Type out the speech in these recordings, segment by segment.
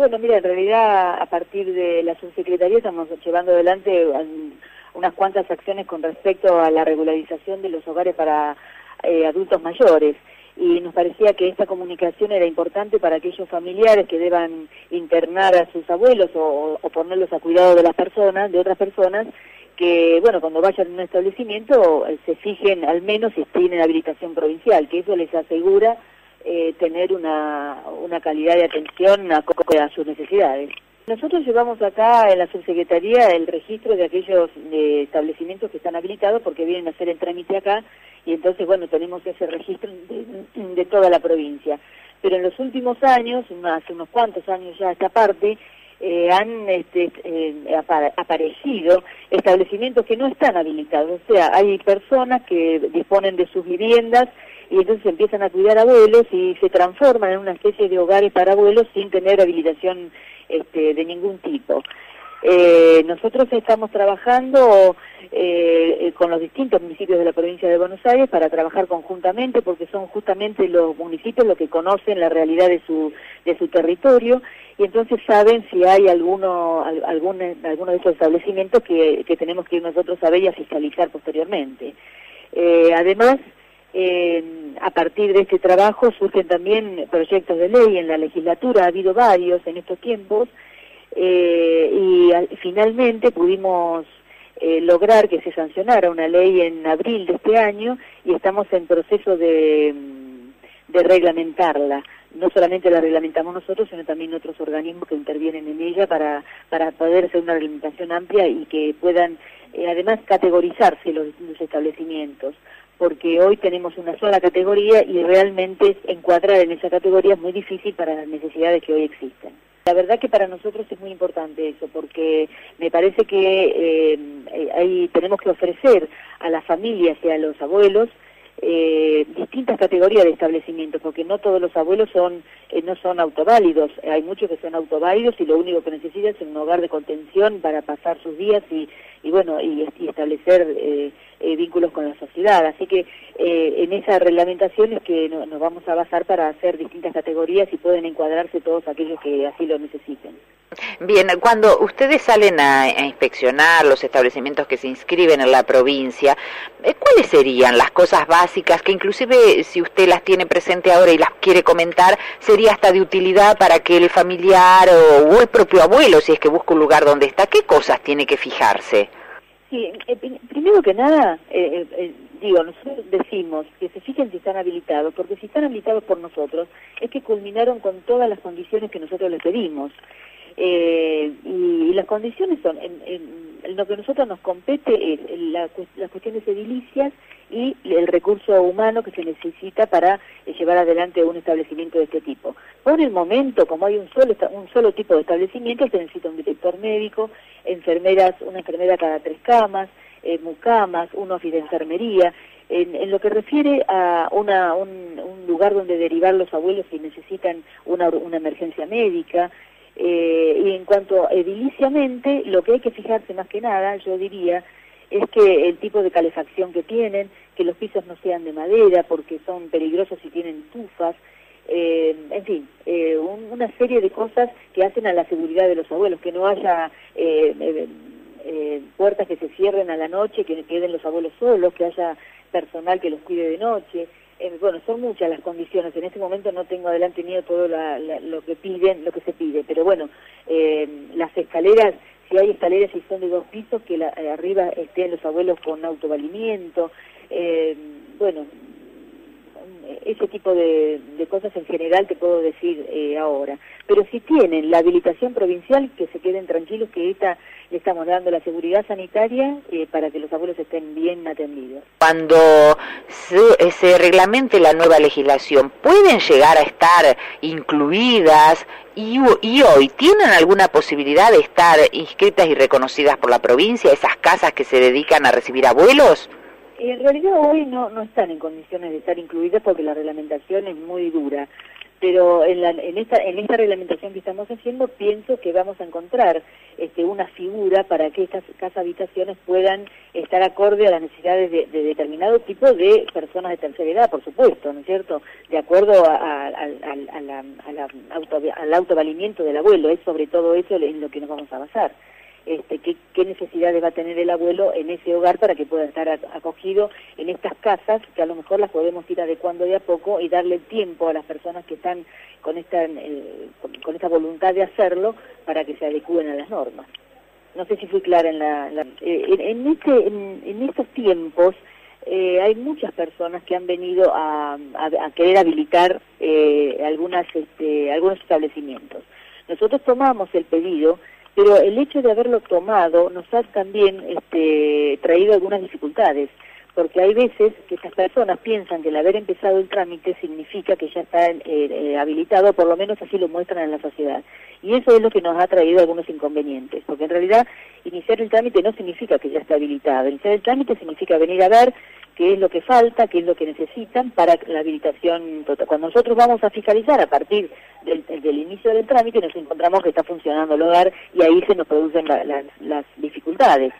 Bueno, mira, en realidad a partir de la subsecretaría estamos llevando adelante unas cuantas acciones con respecto a la regularización de los hogares para eh, adultos mayores. Y nos parecía que esta comunicación era importante para aquellos familiares que deban internar a sus abuelos o, ponerlos a cuidado de las personas, de otras personas, que, bueno, cuando vayan a un establecimiento eh, se fijen al menos si tienen habilitación provincial, que eso les asegura eh, tener una, una calidad de atención a, a sus necesidades. Nosotros llevamos acá en la subsecretaría el registro de aquellos establecimientos que están habilitados porque vienen a hacer el trámite acá y entonces, bueno, tenemos ese registro de, toda la provincia. Pero en los últimos años, hace unos cuantos años ya esta parte, eh, han este, eh, aparecido establecimientos que no están habilitados. O sea, hay personas que disponen de sus viviendas y entonces empiezan a cuidar abuelos y se transforman en una especie de hogares para abuelos sin tener habilitación este, de ningún tipo. Eh, nosotros estamos trabajando eh, eh, con los distintos municipios de la provincia de Buenos Aires para trabajar conjuntamente porque son justamente los municipios los que conocen la realidad de su, de su territorio. Y entonces saben si hay alguno, algún, alguno de esos establecimientos que, que tenemos que ir nosotros a ver y a fiscalizar posteriormente. Eh, además, a partir de este trabajo surgen también proyectos de ley en la legislatura, ha habido varios en estos tiempos, eh, y finalmente pudimos eh, lograr que se sancionara una ley en abril de este año y estamos en proceso de, mm, de reglamentarla. No solamente la reglamentamos nosotros, sino también otros organismos que intervienen en ella para, para poder hacer una reglamentación amplia y que puedan eh, además categorizarse los, los establecimientos porque hoy tenemos una sola categoría y realmente encuadrar en esa categoría es muy difícil para las necesidades que hoy existen. La verdad que para nosotros es muy importante eso, porque me parece que eh, ahí tenemos que ofrecer a las familias y a los abuelos eh, distintas categorías de establecimientos, porque no todos los abuelos son eh, no son autoválidos, hay muchos que son autoválidos y lo único que necesitan es un hogar de contención para pasar sus días y, y bueno y, establecer eh, eh, vínculos con la sociedad. Así que eh, en esa reglamentación es que nos vamos a basar para hacer distintas categorías y pueden encuadrarse todos aquellos que así lo necesiten. Bien, cuando ustedes salen a, inspeccionar los establecimientos que se inscriben en la provincia, eh, ¿cuáles serían las cosas básicas que inclusive si usted las tiene presente ahora y las quiere comentar, sería hasta de utilidad para que el familiar o, el propio abuelo, si es que busca un lugar donde está, qué cosas tiene que fijarse? Sí, eh, primero que nada, eh, digo, nosotros decimos que se fijen si están habilitados, porque si están habilitados por nosotros, es que culminaron con todas las condiciones que nosotros les pedimos. Eh, y, las condiciones son, en, lo que a nosotros nos compete es las cuestiones edilicias y el recurso humano que se necesita para eh, llevar adelante un establecimiento de este tipo. Por el momento, como hay un solo, un solo tipo de establecimiento, se necesita un director médico, enfermeras, una enfermera cada tres camas, eh, mucamas, un office de enfermería, en, lo que refiere a una, un, lugar donde derivar los abuelos si necesitan una emergencia médica, eh, y en cuanto ediliciamente, lo que hay que fijarse más que nada, yo diría, es que el tipo de calefacción que tienen, que los pisos no sean de madera porque son peligrosos si tienen tufas, eh, en fin, eh, una serie de cosas que hacen a la seguridad de los abuelos, que no haya puertas que se cierren a la noche, que queden los abuelos solos, que haya personal que los cuide de noche, eh, bueno, son muchas las condiciones. En este momento no tengo adelante ni todo lo que piden, lo que se pide, pero bueno, eh, las escaleras, si hay escaleras y son de dos pisos, que la, eh, arriba estén los abuelos con autovalimiento, bueno, ese tipo de, cosas en general te puedo decir ahora. Pero si tienen la habilitación provincial, que se queden tranquilos que esta le estamos dando la seguridad sanitaria eh, para que los abuelos estén bien atendidos. Cuando se, eh, se, reglamente la nueva legislación, ¿pueden llegar a estar incluidas y, y, hoy tienen alguna posibilidad de estar inscritas y reconocidas por la provincia, esas casas que se dedican a recibir abuelos? En realidad hoy no, no están en condiciones de estar incluidas porque la reglamentación es muy dura. Pero en, la, en, esta, en esta reglamentación que estamos haciendo pienso que vamos a encontrar este, una figura para que estas casas habitaciones puedan estar acorde a las necesidades de, determinado tipo de personas de tercera edad, por supuesto, ¿no es cierto? De acuerdo al autovalimiento del abuelo, es sobre todo eso en lo que nos vamos a basar este, qué, necesidades va a tener el abuelo en ese hogar para que pueda estar acogido en estas casas, que a lo mejor las podemos ir adecuando de a poco y darle tiempo a las personas que están con esta, eh, con, esta voluntad de hacerlo para que se adecúen a las normas. No sé si fui clara en la... Eh, en, este, en, estos tiempos eh, hay muchas personas que han venido a, a, querer habilitar algunas, este, algunos establecimientos. Nosotros tomamos el pedido pero el hecho de haberlo tomado nos ha también este, traído algunas dificultades, porque hay veces que estas personas piensan que el haber empezado el trámite significa que ya está eh, eh, habilitado, por lo menos así lo muestran en la sociedad. Y eso es lo que nos ha traído algunos inconvenientes, porque en realidad iniciar el trámite no significa que ya está habilitado, iniciar el trámite significa venir a ver qué es lo que falta, qué es lo que necesitan para la habilitación total. Cuando nosotros vamos a fiscalizar a partir del, inicio del trámite, nos encontramos que está funcionando el hogar y ahí se nos producen las dificultades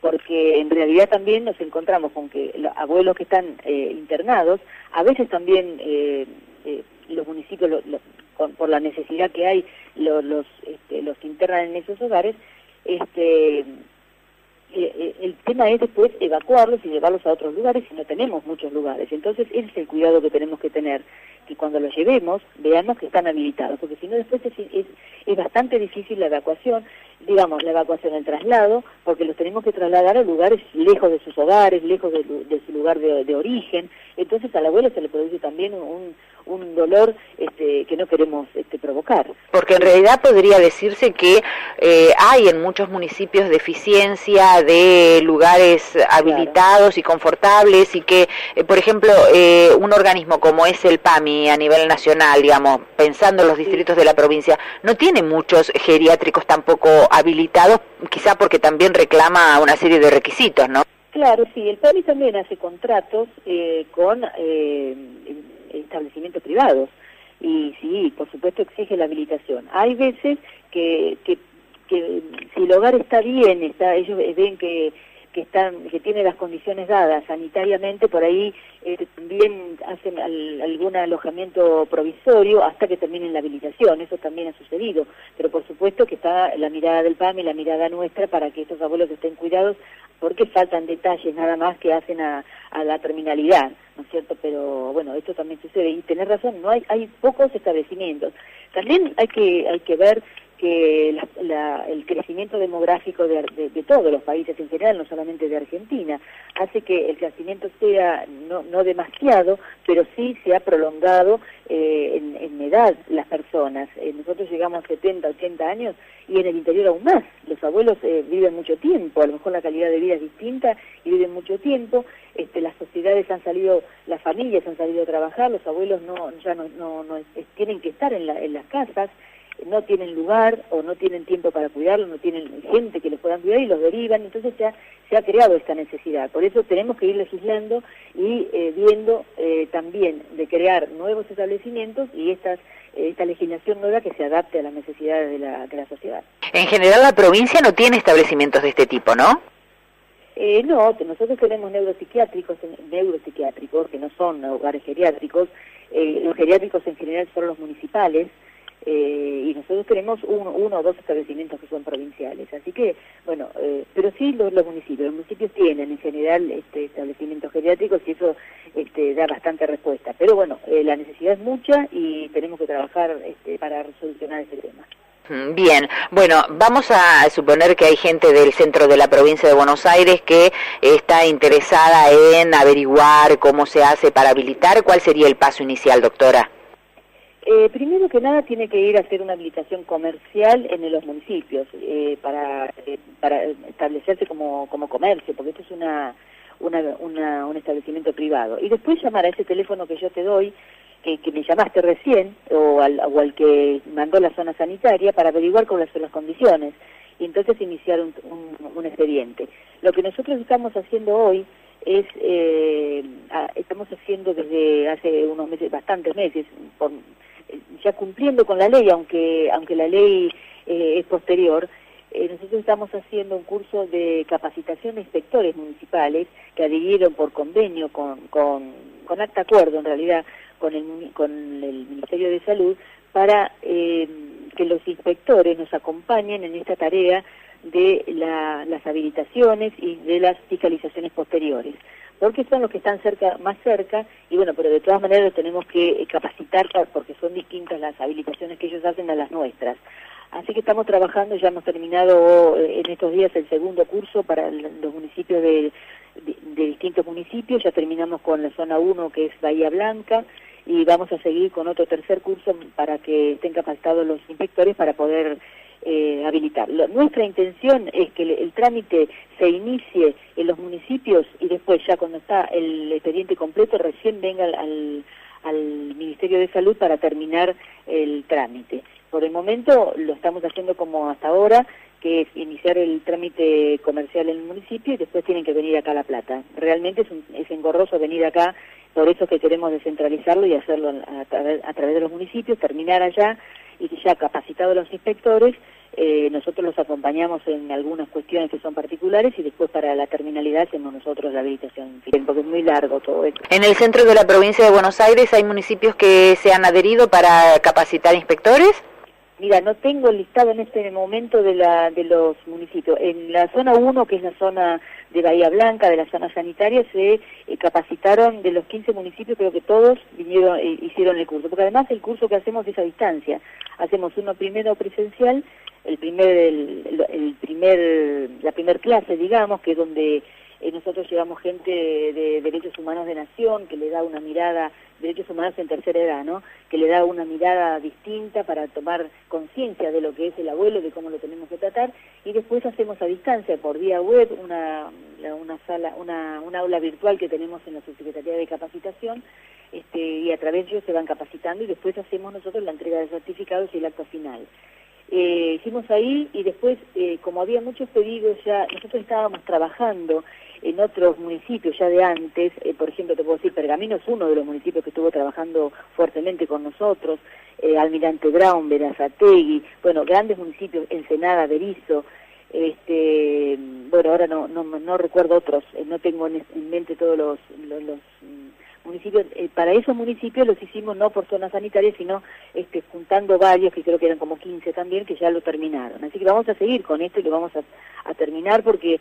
porque en realidad también nos encontramos con que los abuelos que están eh, internados, a veces también eh, eh, los municipios, por la necesidad que hay, los, este, los internan en esos hogares, este, eh, el tema es después evacuarlos y llevarlos a otros lugares si no tenemos muchos lugares. Entonces ese es el cuidado que tenemos que tener, que cuando los llevemos veamos que están habilitados, porque si no después es, es, bastante difícil la evacuación, digamos la evacuación, el traslado, porque los tenemos que trasladar a lugares lejos de sus hogares, lejos de, su lugar de, origen. Entonces al abuelo se le produce también un, un dolor este, que no queremos este, provocar. Porque en realidad podría decirse que eh, hay en muchos municipios deficiencia de lugares habilitados y confortables y que, eh, por ejemplo, eh, un organismo como es el PAMI a nivel nacional, digamos, pensando en los distritos de la provincia, no tiene muchos geriátricos tampoco habilitados, quizá porque también reclama una serie de requisitos, ¿no? Claro, sí, el PAMI también hace contratos con establecimientos privados. Y sí, por supuesto exige la habilitación. Hay veces que, que, si el hogar está bien, está, ellos ven que que están que tiene las condiciones dadas sanitariamente por ahí eh, también hacen algún alojamiento provisorio hasta que terminen la habilitación. Eso también ha sucedido. Pero por supuesto que está la mirada del PAM y la mirada nuestra para que estos abuelos estén cuidados porque faltan detalles nada más que hacen a, a la terminalidad ¿no es cierto? Pero bueno, esto también sucede y tener razón, no hay, hay pocos establecimientos. También hay que, hay que ver que el crecimiento demográfico de, todos los países en general, no solamente de Argentina, hace que el crecimiento sea no, demasiado, pero sí se ha prolongado eh, en, edad las personas. Eh, nosotros llegamos a 70, 80 años y en el interior aún más. Los abuelos eh, viven mucho tiempo, a lo mejor la calidad de vida es distinta y viven mucho tiempo. Este, las sociedades han salido, las familias han salido a trabajar, los abuelos no ya no, tienen que estar en, en las casas no tienen lugar o no tienen tiempo para cuidarlo, no tienen gente que los puedan cuidar y los derivan, entonces ya se ha creado esta necesidad. Por eso tenemos que ir legislando y eh, viendo eh, también de crear nuevos establecimientos y estas esta legislación nueva que se adapte a las necesidades de la, de la sociedad. En general la provincia no tiene establecimientos de este tipo, ¿no? Eh, no, nosotros tenemos neuropsiquiátricos, neuropsiquiátricos que no son hogares geriátricos. los geriátricos en general son los municipales, eh, y nosotros tenemos uno, uno, o dos establecimientos que son provinciales. Así que, bueno, eh, pero sí los, municipios. Los municipios tienen en general este, establecimientos geriátricos y eso este, da bastante respuesta. Pero bueno, eh, la necesidad es mucha y tenemos que trabajar este, para solucionar ese tema. Bien, bueno, vamos a suponer que hay gente del centro de la provincia de Buenos Aires que está interesada en averiguar cómo se hace para habilitar. ¿Cuál sería el paso inicial, doctora? Eh, primero que nada tiene que ir a hacer una habilitación comercial en los municipios eh, para, eh, para establecerse como, como comercio, porque esto es una, una, un establecimiento privado. Y después llamar a ese teléfono que yo te doy, que, que me llamaste recién, o al, o al que mandó la zona sanitaria, para averiguar cuáles son las condiciones. Y entonces iniciar un, un, expediente. Lo que nosotros estamos haciendo hoy es, eh, estamos haciendo desde hace unos meses, bastantes meses, por, cumpliendo con la ley, aunque, aunque la ley eh, es posterior, eh, nosotros estamos haciendo un curso de capacitación de inspectores municipales que adhirieron por convenio con, con, con acta acuerdo en realidad con el, con el Ministerio de Salud para eh, que los inspectores nos acompañen en esta tarea de las habilitaciones y de las fiscalizaciones posteriores porque son los que están cerca, más cerca, y bueno, pero de todas maneras tenemos que capacitar porque son distintas las habilitaciones que ellos hacen a las nuestras. Así que estamos trabajando, ya hemos terminado eh, en estos días el segundo curso para los municipios de, distintos municipios, ya terminamos con la zona 1 que es Bahía Blanca y vamos a seguir con otro tercer curso para que estén capacitados los inspectores para poder eh, habilitar. nuestra intención es que el, trámite se inicie en los municipios y después ya cuando está el expediente completo recién venga al, Ministerio de Salud para terminar el trámite. Por el momento lo estamos haciendo como hasta ahora, que es iniciar el trámite comercial en el municipio y después tienen que venir acá a La Plata. Realmente es, es engorroso venir acá, por eso que queremos descentralizarlo y hacerlo a través de los municipios, terminar allá y ya capacitados los inspectores, eh, nosotros los acompañamos en algunas cuestiones que son particulares y después para la terminalidad hacemos nosotros la habilitación, porque es muy largo todo esto. En el centro de la provincia de Buenos Aires hay municipios que se han adherido para capacitar inspectores. Mira, no tengo el listado en este momento de, la, de los municipios. En la zona 1, que es la zona de Bahía Blanca, de la zona sanitaria, se eh, capacitaron de los 15 municipios, creo que todos vinieron, eh, hicieron el curso. Porque además el curso que hacemos es a distancia. Hacemos uno primero presencial, el primer, el, primer, la primer clase, digamos, que es donde eh, nosotros llevamos gente de derechos humanos de nación, que le da una mirada derechos humanos en tercera edad, ¿no? Que le da una mirada distinta para tomar conciencia de lo que es el abuelo, de cómo lo tenemos que tratar, y después hacemos a distancia por vía web una, una sala, una, una aula virtual que tenemos en la subsecretaría de capacitación, este, y a través de ellos se van capacitando y después hacemos nosotros la entrega de certificados y el acto final. Eh, hicimos ahí y después, eh, como había muchos pedidos ya, nosotros estábamos trabajando en otros municipios ya de antes, eh, por ejemplo, te puedo decir, Pergamino es uno de los municipios que estuvo trabajando fuertemente con nosotros, eh, Almirante Brown, Verazategui, bueno, grandes municipios, Ensenada, Berizo, este, bueno, ahora no, no, no recuerdo otros, eh, no tengo en, mente todos los, los municipios, eh, para esos municipios los hicimos no por zonas sanitarias, sino este, juntando varios, que creo que eran como 15 también, que ya lo terminaron. Así que vamos a seguir con esto y lo vamos a, terminar porque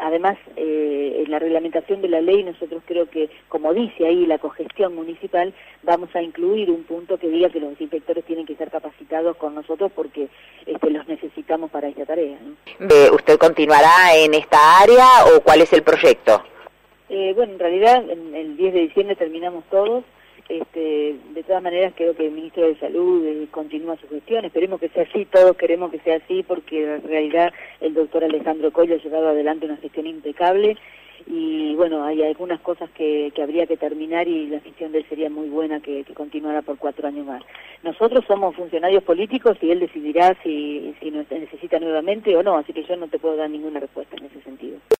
además eh, en la reglamentación de la ley nosotros creo que, como dice ahí la cogestión municipal, vamos a incluir un punto que diga que los inspectores tienen que ser capacitados con nosotros porque este, los necesitamos para esta tarea. ¿Usted continuará en esta área o cuál es el proyecto? Eh, bueno, en realidad el 10 de diciembre terminamos todos. Este, de todas maneras creo que el ministro de Salud eh, continúa su gestión, esperemos que sea así, todos queremos que sea así porque en realidad el doctor Alejandro Coelho ha llevado adelante una gestión impecable y bueno, hay algunas cosas que, que habría que terminar y la gestión de él sería muy buena que, que, continuara por cuatro años más. Nosotros somos funcionarios políticos y él decidirá si, si nos necesita nuevamente o no, así que yo no te puedo dar ninguna respuesta en ese sentido.